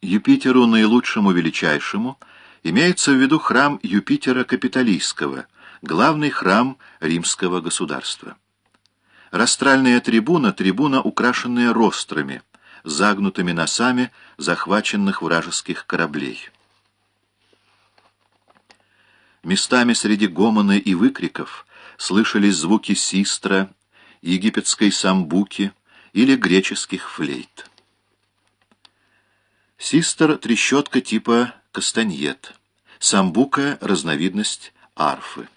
Юпитеру наилучшему величайшему имеется в виду храм Юпитера Капитолийского, главный храм римского государства. Растральная трибуна — трибуна, украшенная рострами, загнутыми носами захваченных вражеских кораблей. Местами среди гомона и выкриков слышались звуки систра, египетской самбуки или греческих флейт. Систр — трещотка типа кастаньет, самбука — разновидность арфы.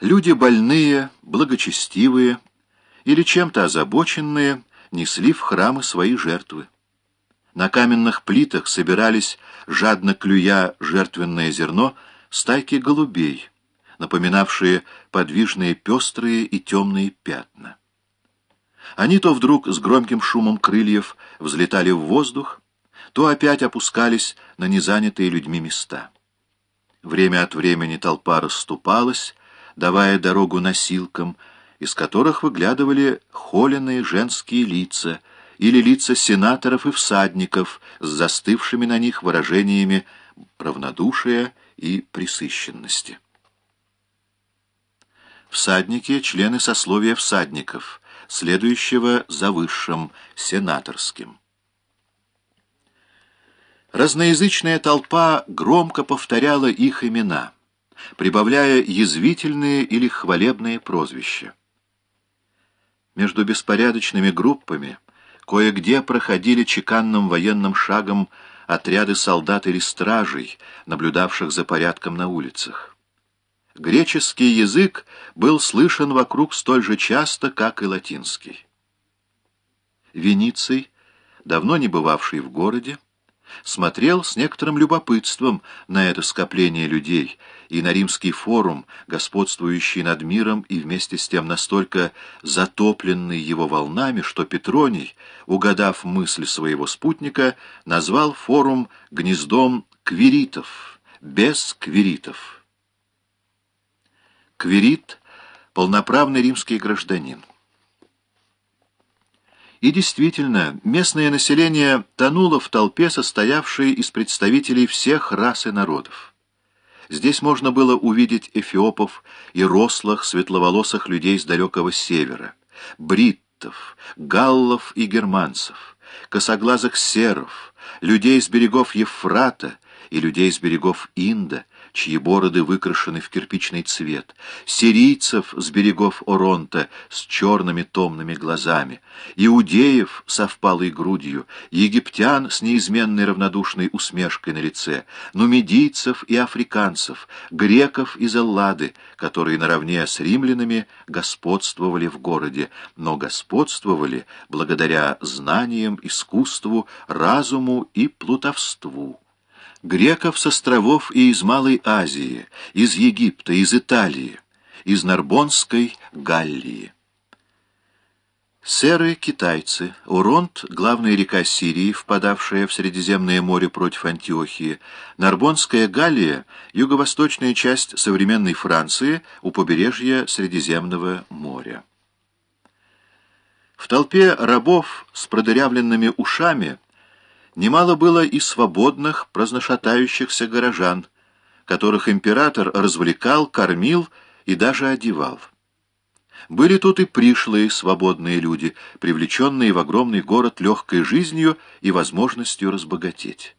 Люди больные, благочестивые или чем-то озабоченные несли в храмы свои жертвы. На каменных плитах собирались, жадно клюя жертвенное зерно, стайки голубей, напоминавшие подвижные пестрые и темные пятна. Они то вдруг с громким шумом крыльев взлетали в воздух, то опять опускались на незанятые людьми места. Время от времени толпа расступалась, давая дорогу носилкам, из которых выглядывали холеные женские лица или лица сенаторов и всадников с застывшими на них выражениями равнодушия и присыщенности. Всадники — члены сословия всадников, следующего за высшим, сенаторским. Разноязычная толпа громко повторяла их имена — прибавляя язвительные или хвалебные прозвища. Между беспорядочными группами кое-где проходили чеканным военным шагом отряды солдат или стражей, наблюдавших за порядком на улицах. Греческий язык был слышен вокруг столь же часто, как и латинский. Вениций, давно не бывавший в городе, смотрел с некоторым любопытством на это скопление людей и на римский форум, господствующий над миром и вместе с тем настолько затопленный его волнами, что Петроний, угадав мысль своего спутника, назвал форум гнездом квиритов, без квиритов. Квирит — полноправный римский гражданин. И действительно, местное население тонуло в толпе, состоявшей из представителей всех рас и народов. Здесь можно было увидеть эфиопов и рослых, светловолосых людей с далекого севера, бриттов, галлов и германцев, косоглазых серов, людей с берегов Евфрата и людей с берегов Инда, чьи бороды выкрашены в кирпичный цвет, сирийцев с берегов Оронта с черными томными глазами, иудеев со впалой грудью, египтян с неизменной равнодушной усмешкой на лице, нумидийцев и африканцев, греков из Эллады, которые наравне с римлянами господствовали в городе, но господствовали благодаря знаниям, искусству, разуму и плутовству греков с островов и из Малой Азии, из Египта, из Италии, из Нарбонской Галлии. Серы — китайцы, Уронт — главная река Сирии, впадавшая в Средиземное море против Антиохии, Нарбонская Галлия — юго-восточная часть современной Франции у побережья Средиземного моря. В толпе рабов с продырявленными ушами — Немало было и свободных, праздношатающихся горожан, которых император развлекал, кормил и даже одевал. Были тут и пришлые свободные люди, привлеченные в огромный город легкой жизнью и возможностью разбогатеть.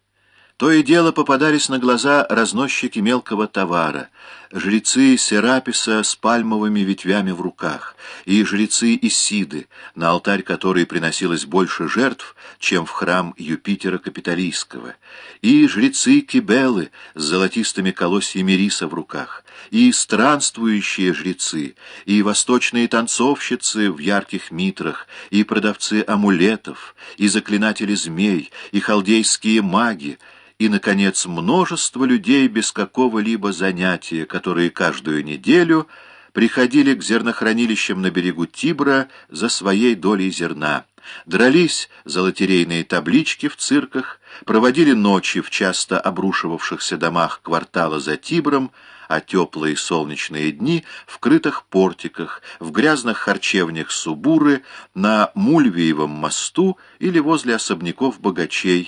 То и дело попадались на глаза разносчики мелкого товара, жрецы Сераписа с пальмовыми ветвями в руках, и жрецы Исиды, на алтарь которой приносилось больше жертв, чем в храм Юпитера Капитолийского, и жрецы Кибелы с золотистыми колосьями риса в руках, и странствующие жрецы, и восточные танцовщицы в ярких митрах, и продавцы амулетов, и заклинатели змей, и халдейские маги, и, наконец, множество людей без какого-либо занятия, которые каждую неделю приходили к зернохранилищам на берегу Тибра за своей долей зерна, дрались за лотерейные таблички в цирках проводили ночи в часто обрушивавшихся домах квартала за Тибром, а теплые солнечные дни в крытых портиках, в грязных харчевнях Субуры, на Мульвиевом мосту или возле особняков богачей,